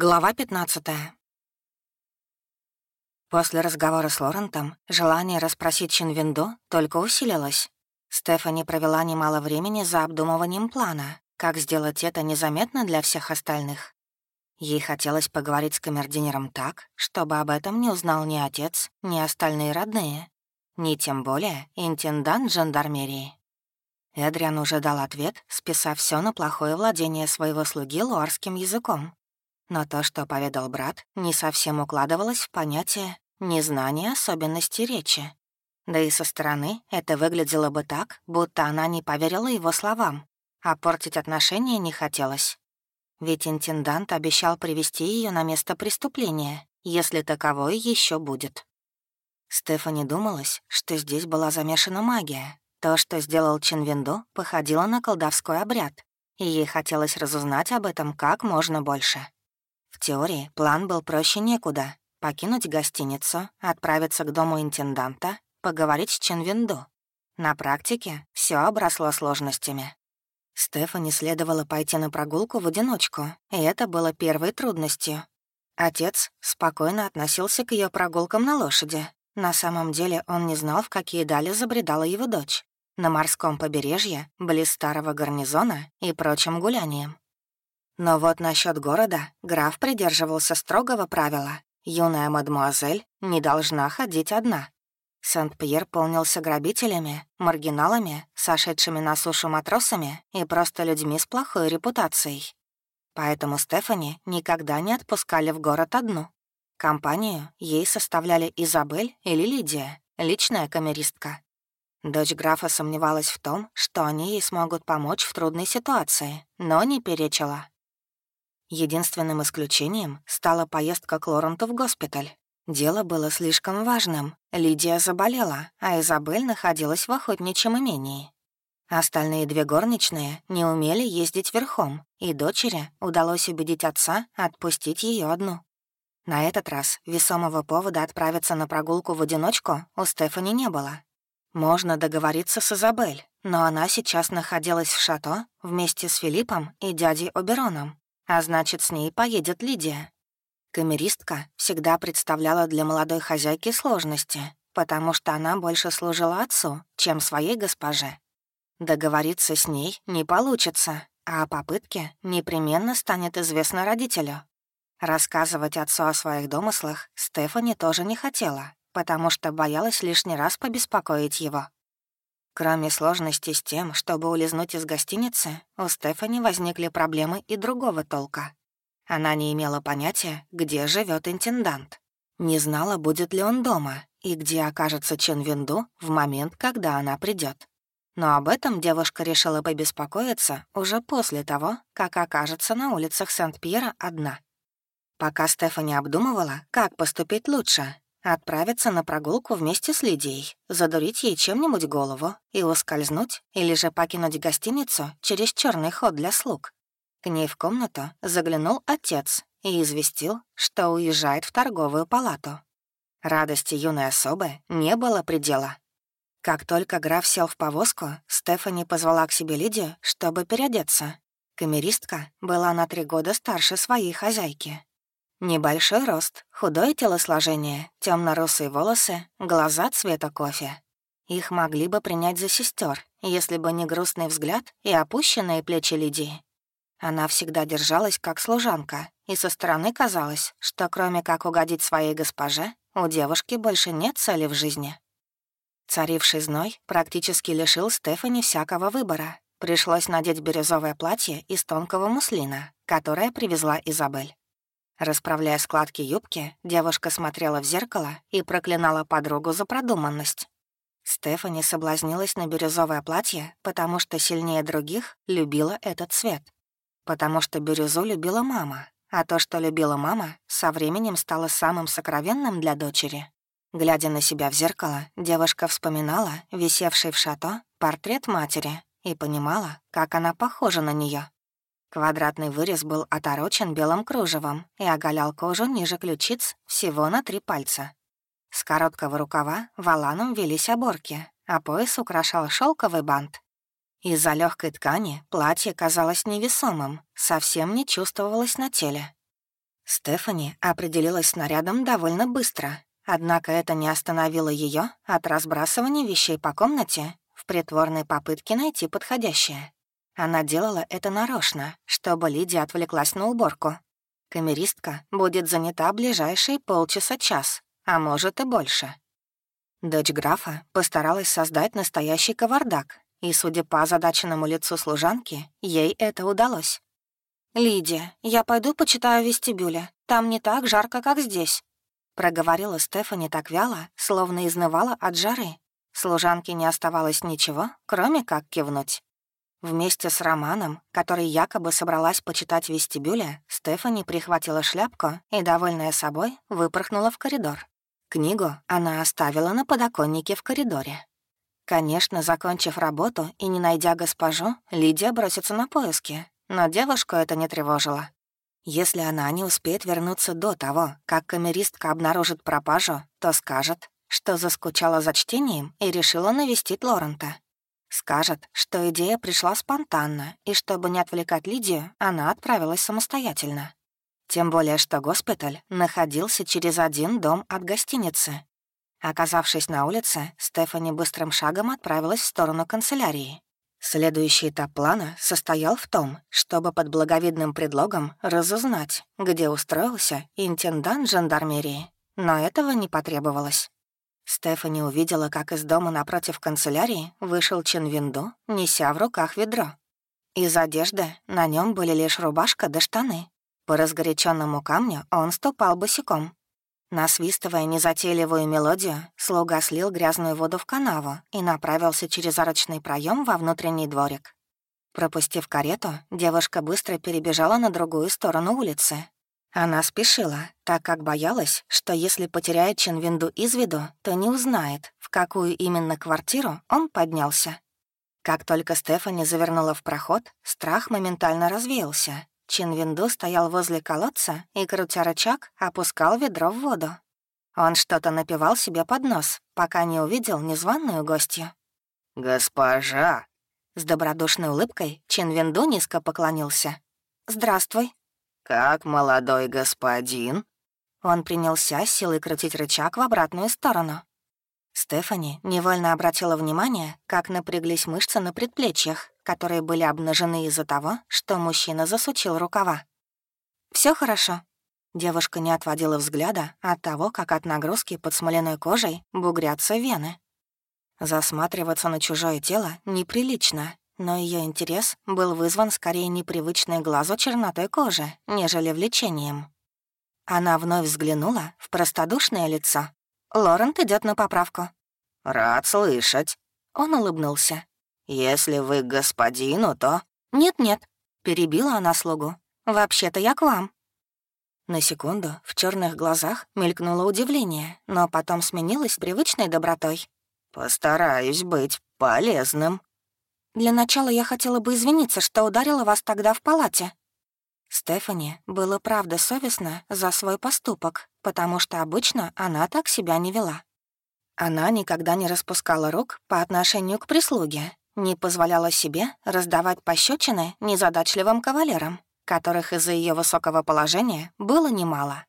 Глава 15 После разговора с Лорентом желание расспросить Чинвинду только усилилось. Стефани провела немало времени за обдумыванием плана, как сделать это незаметно для всех остальных. Ей хотелось поговорить с камердинером так, чтобы об этом не узнал ни отец, ни остальные родные, ни тем более интендант жандармерии. Эдриан уже дал ответ, списав все на плохое владение своего слуги луарским языком. Но то, что поведал брат, не совсем укладывалось в понятие незнания особенностей речи. Да и со стороны это выглядело бы так, будто она не поверила его словам, а портить отношения не хотелось. Ведь интендант обещал привести ее на место преступления, если таковое еще будет. Стефани думалось, что здесь была замешана магия. То, что сделал Чинвинду, походило на колдовской обряд, и ей хотелось разузнать об этом как можно больше. В теории план был проще некуда. Покинуть гостиницу, отправиться к дому интенданта, поговорить с Чинвинду. На практике все обросло сложностями. Стефани следовало пойти на прогулку в одиночку, и это было первой трудностью. Отец спокойно относился к ее прогулкам на лошади. На самом деле он не знал, в какие дали забредала его дочь. На морском побережье, близ старого гарнизона и прочим гулянием. Но вот насчет города граф придерживался строгого правила. Юная мадмуазель не должна ходить одна. Сент-Пьер полнился грабителями, маргиналами, сошедшими на сушу матросами и просто людьми с плохой репутацией. Поэтому Стефани никогда не отпускали в город одну. Компанию ей составляли Изабель или Лидия, личная камеристка. Дочь графа сомневалась в том, что они ей смогут помочь в трудной ситуации, но не перечила. Единственным исключением стала поездка к Лоренту в госпиталь. Дело было слишком важным. Лидия заболела, а Изабель находилась в охотничьем имении. Остальные две горничные не умели ездить верхом, и дочери удалось убедить отца отпустить ее одну. На этот раз весомого повода отправиться на прогулку в одиночку у Стефани не было. Можно договориться с Изабель, но она сейчас находилась в шато вместе с Филиппом и дядей Обероном, а значит, с ней поедет Лидия. Камеристка всегда представляла для молодой хозяйки сложности, потому что она больше служила отцу, чем своей госпоже. Договориться с ней не получится, а о попытке непременно станет известно родителю. Рассказывать отцу о своих домыслах Стефани тоже не хотела, потому что боялась лишний раз побеспокоить его. Кроме сложности с тем, чтобы улизнуть из гостиницы, у Стефани возникли проблемы и другого толка. Она не имела понятия, где живет интендант. Не знала, будет ли он дома и где окажется Чен Винду в момент, когда она придет. Но об этом девушка решила побеспокоиться уже после того, как окажется на улицах Сент-Пьера одна. Пока Стефани обдумывала, как поступить лучше, Отправиться на прогулку вместе с Лидией, задурить ей чем-нибудь голову и ускользнуть, или же покинуть гостиницу через черный ход для слуг. К ней в комнату заглянул отец и известил, что уезжает в торговую палату. Радости юной особы не было предела. Как только граф сел в повозку, Стефани позвала к себе Лидию, чтобы переодеться. Камеристка была на три года старше своей хозяйки Небольшой рост, худое телосложение, темно русые волосы, глаза цвета кофе. Их могли бы принять за сестер, если бы не грустный взгляд и опущенные плечи Лидии. Она всегда держалась как служанка, и со стороны казалось, что кроме как угодить своей госпоже, у девушки больше нет цели в жизни. Царивший зной практически лишил Стефани всякого выбора. Пришлось надеть бирюзовое платье из тонкого муслина, которое привезла Изабель. Расправляя складки юбки, девушка смотрела в зеркало и проклинала подругу за продуманность. Стефани соблазнилась на бирюзовое платье, потому что сильнее других любила этот цвет. Потому что бирюзу любила мама, а то, что любила мама, со временем стало самым сокровенным для дочери. Глядя на себя в зеркало, девушка вспоминала висевший в шато портрет матери и понимала, как она похожа на нее. Квадратный вырез был оторочен белым кружевом и оголял кожу ниже ключиц всего на три пальца. С короткого рукава валаном велись оборки, а пояс украшал шелковый бант. Из-за легкой ткани платье казалось невесомым, совсем не чувствовалось на теле. Стефани определилась с нарядом довольно быстро, однако это не остановило ее от разбрасывания вещей по комнате в притворной попытке найти подходящее. Она делала это нарочно, чтобы Лидия отвлеклась на уборку. Камеристка будет занята ближайшие полчаса-час, а может и больше. Дочь графа постаралась создать настоящий кавардак, и, судя по озадаченному лицу служанки, ей это удалось. «Лидия, я пойду почитаю вестибюля. Там не так жарко, как здесь», — проговорила Стефани так вяло, словно изнывала от жары. Служанке не оставалось ничего, кроме как кивнуть. Вместе с Романом, который якобы собралась почитать вестибюля, Стефани прихватила шляпку и, довольная собой, выпорхнула в коридор. Книгу она оставила на подоконнике в коридоре. Конечно, закончив работу и не найдя госпожу, Лидия бросится на поиски, но девушку это не тревожило. Если она не успеет вернуться до того, как камеристка обнаружит пропажу, то скажет, что заскучала за чтением и решила навестить Лорента. Скажет, что идея пришла спонтанно, и чтобы не отвлекать Лидию, она отправилась самостоятельно. Тем более, что госпиталь находился через один дом от гостиницы. Оказавшись на улице, Стефани быстрым шагом отправилась в сторону канцелярии. Следующий этап плана состоял в том, чтобы под благовидным предлогом разузнать, где устроился интендант жандармерии. Но этого не потребовалось. Стефани увидела, как из дома напротив канцелярии вышел Чинвинду, неся в руках ведро. Из одежды на нем были лишь рубашка да штаны. По разгоряченному камню он ступал босиком. Насвистывая незатейливую мелодию, слуга слил грязную воду в канаву и направился через арочный проем во внутренний дворик. Пропустив карету, девушка быстро перебежала на другую сторону улицы. Она спешила, так как боялась, что если потеряет Чинвинду из виду, то не узнает, в какую именно квартиру он поднялся. Как только Стефани завернула в проход, страх моментально развеялся, Чинвинду стоял возле колодца и, крутя рычаг, опускал ведро в воду. Он что-то напивал себе под нос, пока не увидел незваную гостью. «Госпожа!» С добродушной улыбкой Чинвинду низко поклонился. «Здравствуй». «Как молодой господин?» Он принялся силой крутить рычаг в обратную сторону. Стефани невольно обратила внимание, как напряглись мышцы на предплечьях, которые были обнажены из-за того, что мужчина засучил рукава. Все хорошо». Девушка не отводила взгляда от того, как от нагрузки под смоляной кожей бугрятся вены. Засматриваться на чужое тело неприлично, но ее интерес был вызван скорее непривычной глазу чернотой кожи, нежели влечением. Она вновь взглянула в простодушное лицо, Лорент идет на поправку». «Рад слышать». Он улыбнулся. «Если вы к господину, то...» «Нет-нет», — перебила она слугу. «Вообще-то я к вам». На секунду в черных глазах мелькнуло удивление, но потом сменилось привычной добротой. «Постараюсь быть полезным». «Для начала я хотела бы извиниться, что ударила вас тогда в палате». Стефани было правда совестно за свой поступок, потому что обычно она так себя не вела. Она никогда не распускала рук по отношению к прислуге, не позволяла себе раздавать пощечины незадачливым кавалерам, которых из-за ее высокого положения было немало,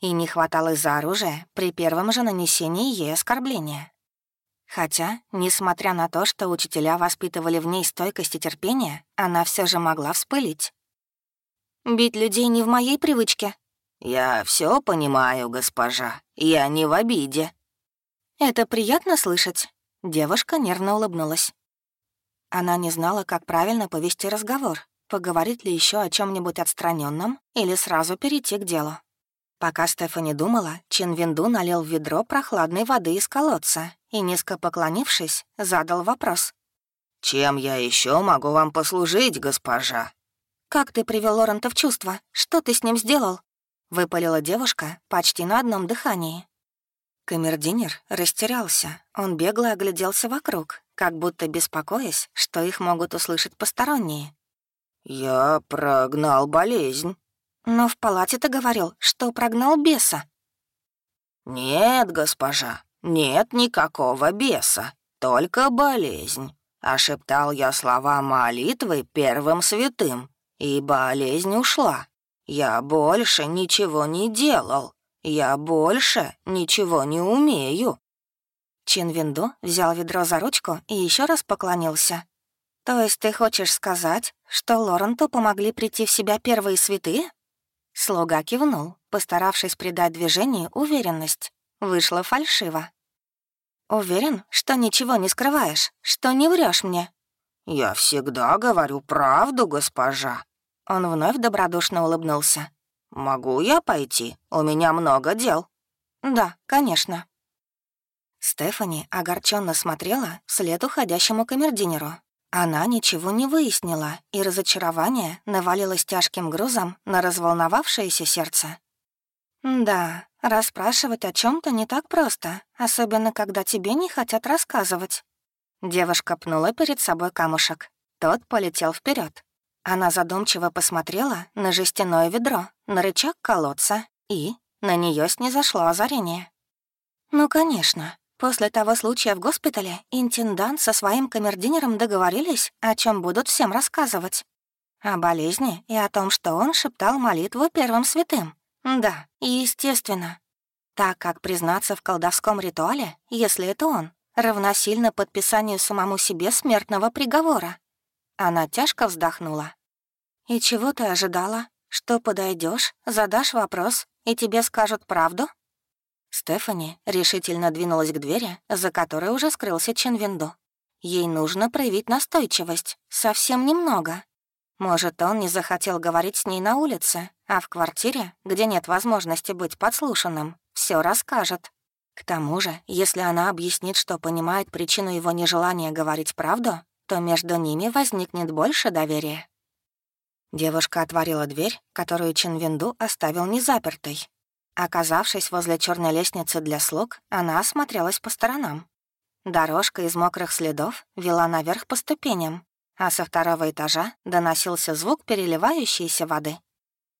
и не хватало за оружие при первом же нанесении ей оскорбления. Хотя, несмотря на то, что учителя воспитывали в ней стойкость и терпение, она все же могла вспылить. «Бить людей не в моей привычке», «Я все понимаю, госпожа. Я не в обиде». «Это приятно слышать». Девушка нервно улыбнулась. Она не знала, как правильно повести разговор, поговорить ли еще о чем нибудь отстраненном или сразу перейти к делу. Пока Стефани думала, Чин Винду налил в ведро прохладной воды из колодца и, низко поклонившись, задал вопрос. «Чем я еще могу вам послужить, госпожа?» «Как ты привел Лорента в чувство? Что ты с ним сделал?» — выпалила девушка почти на одном дыхании. Камердинер растерялся. Он бегло огляделся вокруг, как будто беспокоясь, что их могут услышать посторонние. «Я прогнал болезнь». «Но в палате ты говорил, что прогнал беса». «Нет, госпожа, нет никакого беса, только болезнь. Ошептал я слова молитвы первым святым, и болезнь ушла. Я больше ничего не делал. Я больше ничего не умею». Чин Винду взял ведро за ручку и еще раз поклонился. «То есть ты хочешь сказать, что Лоренту помогли прийти в себя первые святые?» Слуга кивнул, постаравшись придать движению уверенность. Вышло фальшиво. «Уверен, что ничего не скрываешь, что не врешь мне?» «Я всегда говорю правду, госпожа». Он вновь добродушно улыбнулся. «Могу я пойти? У меня много дел». «Да, конечно». Стефани огорченно смотрела вслед уходящему камердинеру. Она ничего не выяснила, и разочарование навалилось тяжким грузом на разволновавшееся сердце. «Да, расспрашивать о чем то не так просто, особенно когда тебе не хотят рассказывать». Девушка пнула перед собой камушек. Тот полетел вперед. Она задумчиво посмотрела на жестяное ведро, на рычаг колодца, и на нее снизошло озарение. «Ну, конечно, После того случая в госпитале интендант со своим камердинером договорились, о чем будут всем рассказывать. О болезни и о том, что он шептал молитву первым святым. Да, естественно. Так как признаться в колдовском ритуале, если это он, равносильно подписанию самому себе смертного приговора. Она тяжко вздохнула. «И чего ты ожидала? Что подойдешь, задашь вопрос, и тебе скажут правду?» Стефани решительно двинулась к двери, за которой уже скрылся Ченвинду. Ей нужно проявить настойчивость, совсем немного. Может, он не захотел говорить с ней на улице, а в квартире, где нет возможности быть подслушанным, все расскажет. К тому же, если она объяснит, что понимает причину его нежелания говорить правду, то между ними возникнет больше доверия. Девушка отворила дверь, которую Чинвинду оставил незапертой, Оказавшись возле черной лестницы для слуг, она осмотрелась по сторонам. Дорожка из мокрых следов вела наверх по ступеням, а со второго этажа доносился звук переливающейся воды.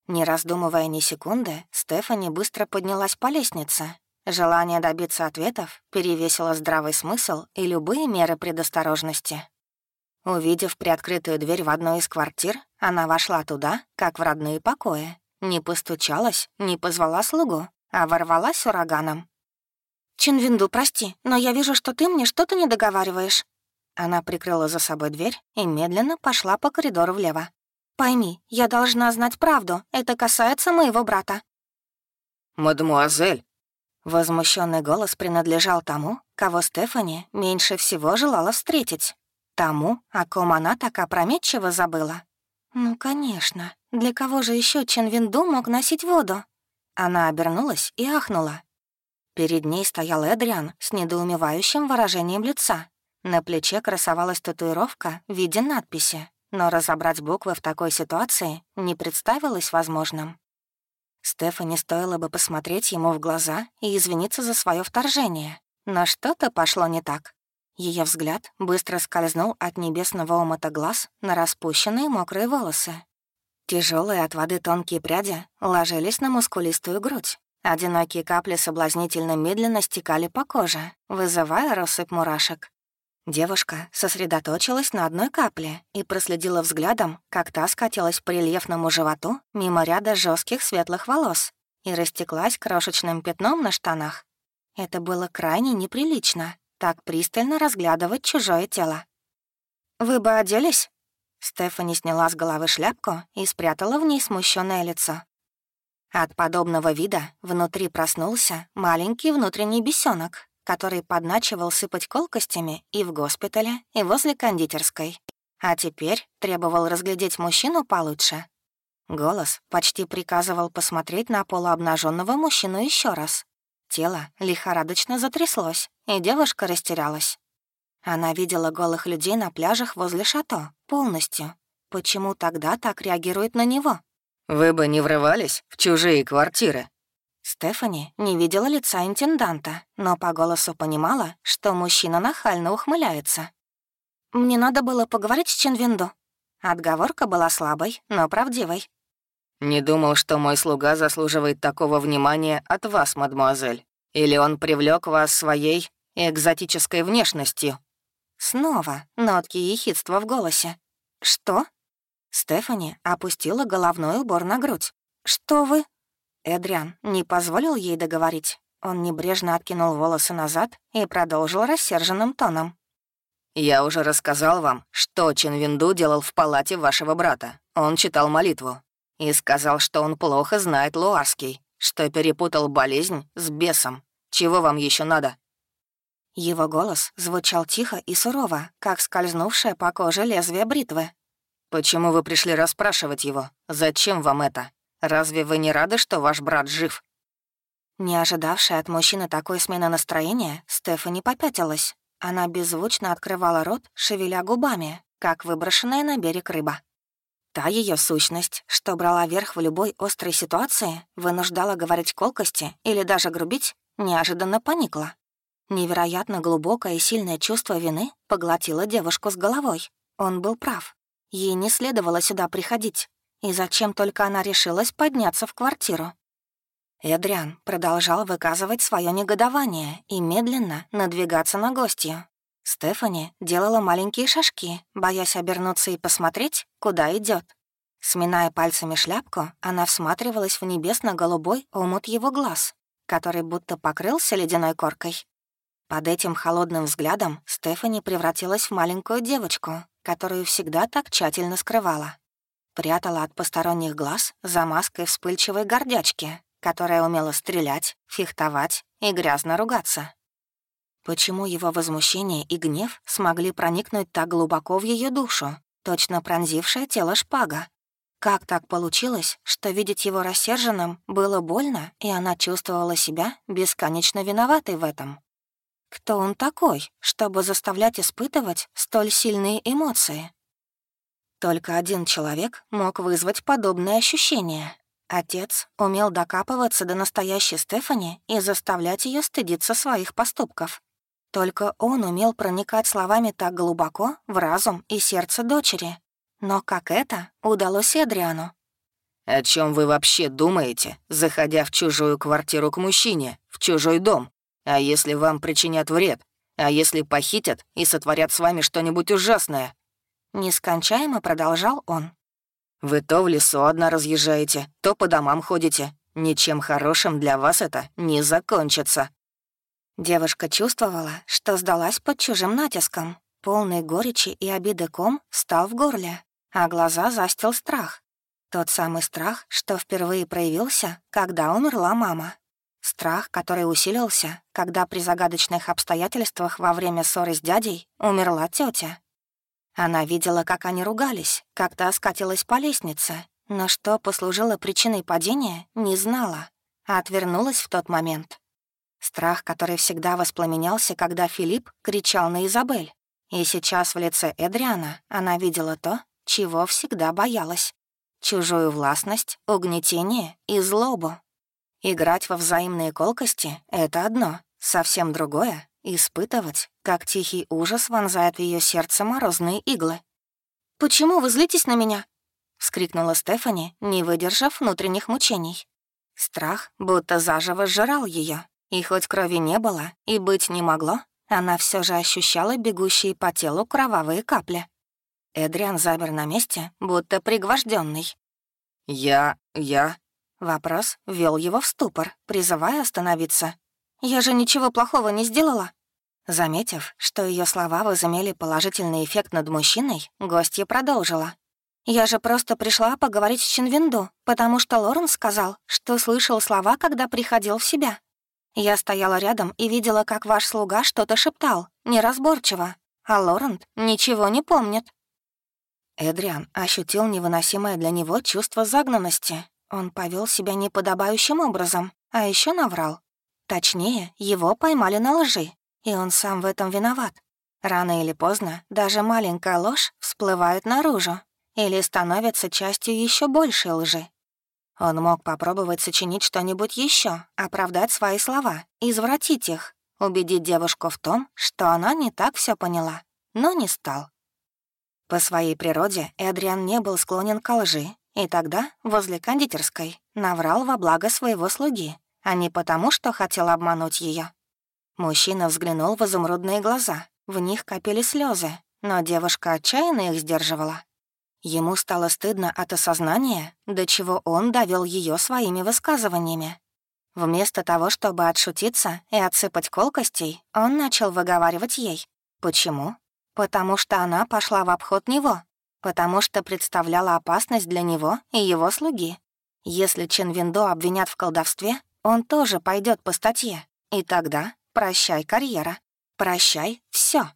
Не раздумывая ни секунды, Стефани быстро поднялась по лестнице. Желание добиться ответов перевесило здравый смысл и любые меры предосторожности. Увидев приоткрытую дверь в одну из квартир, она вошла туда, как в родные покои, не постучалась, не позвала слугу, а ворвалась ураганом. «Чинвинду, прости, но я вижу, что ты мне что-то не договариваешь. Она прикрыла за собой дверь и медленно пошла по коридору влево. «Пойми, я должна знать правду. Это касается моего брата». «Мадемуазель!» Возмущенный голос принадлежал тому, кого Стефани меньше всего желала встретить. Тому, о ком она так опрометчиво забыла. «Ну, конечно. Для кого же еще Чен Винду мог носить воду?» Она обернулась и ахнула. Перед ней стоял Эдриан с недоумевающим выражением лица. На плече красовалась татуировка в виде надписи, но разобрать буквы в такой ситуации не представилось возможным. Стефани стоило бы посмотреть ему в глаза и извиниться за свое вторжение, но что-то пошло не так. Ее взгляд быстро скользнул от небесного омута глаз на распущенные мокрые волосы. Тяжелые от воды тонкие пряди ложились на мускулистую грудь. Одинокие капли соблазнительно медленно стекали по коже, вызывая россыпь мурашек. Девушка сосредоточилась на одной капле и проследила взглядом, как та скатилась по рельефному животу мимо ряда жестких светлых волос и растеклась крошечным пятном на штанах. Это было крайне неприлично, так пристально разглядывать чужое тело. «Вы бы оделись?» Стефани сняла с головы шляпку и спрятала в ней смущенное лицо. От подобного вида внутри проснулся маленький внутренний бесенок, который подначивал сыпать колкостями и в госпитале, и возле кондитерской. А теперь требовал разглядеть мужчину получше. Голос почти приказывал посмотреть на полуобнаженного мужчину еще раз, Тело лихорадочно затряслось, и девушка растерялась. Она видела голых людей на пляжах возле шато, полностью. Почему тогда так реагирует на него? «Вы бы не врывались в чужие квартиры?» Стефани не видела лица интенданта, но по голосу понимала, что мужчина нахально ухмыляется. «Мне надо было поговорить с Ченвинду». Отговорка была слабой, но правдивой. «Не думал, что мой слуга заслуживает такого внимания от вас, мадемуазель. Или он привлек вас своей экзотической внешностью?» Снова нотки ехидства в голосе. «Что?» Стефани опустила головной убор на грудь. что вы...» Эдриан не позволил ей договорить. Он небрежно откинул волосы назад и продолжил рассерженным тоном. «Я уже рассказал вам, что Чинвинду делал в палате вашего брата. Он читал молитву. И сказал, что он плохо знает луарский, что перепутал болезнь с бесом. Чего вам еще надо?» Его голос звучал тихо и сурово, как скользнувшее по коже лезвие бритвы. «Почему вы пришли расспрашивать его? Зачем вам это? Разве вы не рады, что ваш брат жив?» Не ожидавшая от мужчины такой смены настроения, Стефани попятилась. Она беззвучно открывала рот, шевеля губами, как выброшенная на берег рыба. Та ее сущность, что брала верх в любой острой ситуации, вынуждала говорить колкости или даже грубить, неожиданно поникла. Невероятно глубокое и сильное чувство вины поглотило девушку с головой. Он был прав. Ей не следовало сюда приходить. И зачем только она решилась подняться в квартиру? Эдриан продолжал выказывать свое негодование и медленно надвигаться на гостью. Стефани делала маленькие шажки, боясь обернуться и посмотреть, куда идет. Сминая пальцами шляпку, она всматривалась в небесно-голубой омут его глаз, который будто покрылся ледяной коркой. Под этим холодным взглядом Стефани превратилась в маленькую девочку, которую всегда так тщательно скрывала. Прятала от посторонних глаз за маской вспыльчивой гордячки, которая умела стрелять, фехтовать и грязно ругаться. Почему его возмущение и гнев смогли проникнуть так глубоко в ее душу, точно пронзившее тело шпага? Как так получилось, что видеть его рассерженным было больно, и она чувствовала себя бесконечно виноватой в этом? Кто он такой, чтобы заставлять испытывать столь сильные эмоции? Только один человек мог вызвать подобные ощущения. Отец умел докапываться до настоящей Стефани и заставлять ее стыдиться своих поступков. Только он умел проникать словами так глубоко в разум и сердце дочери. Но как это удалось Эдриану? «О чем вы вообще думаете, заходя в чужую квартиру к мужчине, в чужой дом? А если вам причинят вред? А если похитят и сотворят с вами что-нибудь ужасное?» Нескончаемо продолжал он. «Вы то в лесу одна разъезжаете, то по домам ходите. Ничем хорошим для вас это не закончится». Девушка чувствовала, что сдалась под чужим натиском. Полный горечи и обиды ком стал в горле, а глаза застил страх. Тот самый страх, что впервые проявился, когда умерла мама. Страх, который усилился, когда при загадочных обстоятельствах во время ссоры с дядей умерла тетя. Она видела, как они ругались, как та скатилась по лестнице, но что послужило причиной падения, не знала, а отвернулась в тот момент. Страх, который всегда воспламенялся, когда Филипп кричал на Изабель. И сейчас в лице Эдриана она видела то, чего всегда боялась. Чужую властность, угнетение и злобу. Играть во взаимные колкости — это одно, совсем другое — испытывать, как тихий ужас вонзает в ее сердце морозные иглы. «Почему вы злитесь на меня?» — вскрикнула Стефани, не выдержав внутренних мучений. Страх будто заживо сжирал ее, и хоть крови не было и быть не могло, она все же ощущала бегущие по телу кровавые капли. Эдриан замер на месте, будто пригвожденный. «Я... я...» Вопрос ввел его в ступор, призывая остановиться. «Я же ничего плохого не сделала». Заметив, что ее слова возымели положительный эффект над мужчиной, гостья продолжила. «Я же просто пришла поговорить с Чинвинду, потому что Лорен сказал, что слышал слова, когда приходил в себя. Я стояла рядом и видела, как ваш слуга что-то шептал, неразборчиво, а Лорент ничего не помнит». Эдриан ощутил невыносимое для него чувство загнанности, он повел себя неподобающим образом, а еще наврал. Точнее, его поймали на лжи, и он сам в этом виноват. Рано или поздно даже маленькая ложь всплывает наружу или становится частью еще большей лжи. Он мог попробовать сочинить что-нибудь еще, оправдать свои слова, извратить их, убедить девушку в том, что она не так все поняла, но не стал. По своей природе Эдриан не был склонен к лжи и тогда, возле кондитерской, наврал во благо своего слуги, а не потому, что хотел обмануть ее. Мужчина взглянул в изумрудные глаза, в них копили слезы, но девушка отчаянно их сдерживала. Ему стало стыдно от осознания, до чего он довел ее своими высказываниями. Вместо того, чтобы отшутиться и отсыпать колкостей, он начал выговаривать ей. Почему? Потому что она пошла в обход него. Потому что представляла опасность для него и его слуги. Если Чен Виндо обвинят в колдовстве, он тоже пойдет по статье. И тогда прощай карьера, прощай все.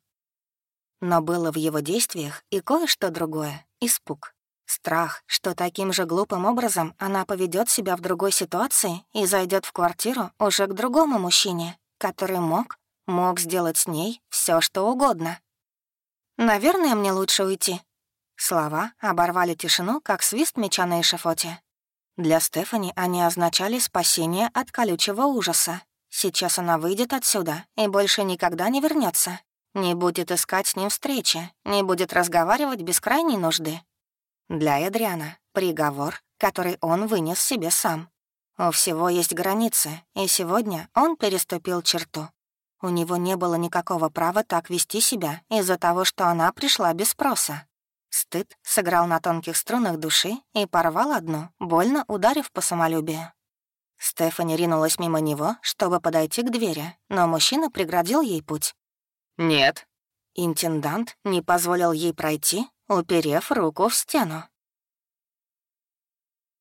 Но было в его действиях и кое-что другое — испуг. Страх, что таким же глупым образом она поведет себя в другой ситуации и зайдет в квартиру уже к другому мужчине, который мог, мог сделать с ней все, что угодно. «Наверное, мне лучше уйти». Слова оборвали тишину, как свист меча на эшафоте. Для Стефани они означали спасение от колючего ужаса. Сейчас она выйдет отсюда и больше никогда не вернется, Не будет искать с ним встречи, не будет разговаривать без крайней нужды. Для Эдриана приговор, который он вынес себе сам. У всего есть границы, и сегодня он переступил черту. У него не было никакого права так вести себя из-за того, что она пришла без спроса. Стыд сыграл на тонких струнах души и порвал одну, больно ударив по самолюбию. Стефани ринулась мимо него, чтобы подойти к двери, но мужчина преградил ей путь. «Нет». Интендант не позволил ей пройти, уперев руку в стену.